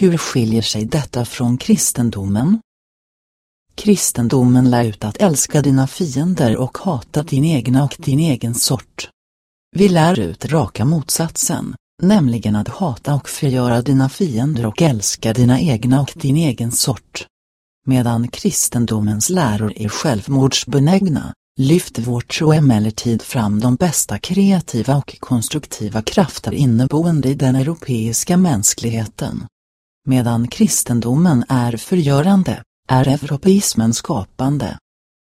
Hur skiljer sig detta från kristendomen? Kristendomen lär ut att älska dina fiender och hata din egna och din egen sort. Vi lär ut raka motsatsen, nämligen att hata och förgöra dina fiender och älska dina egna och din egen sort. Medan kristendomens läror är självmordsbenägna, lyfter vår tro emellertid fram de bästa kreativa och konstruktiva krafter inneboende i den europeiska mänskligheten. Medan kristendomen är förgörande, är europeismen skapande.